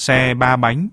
xe ba bánh.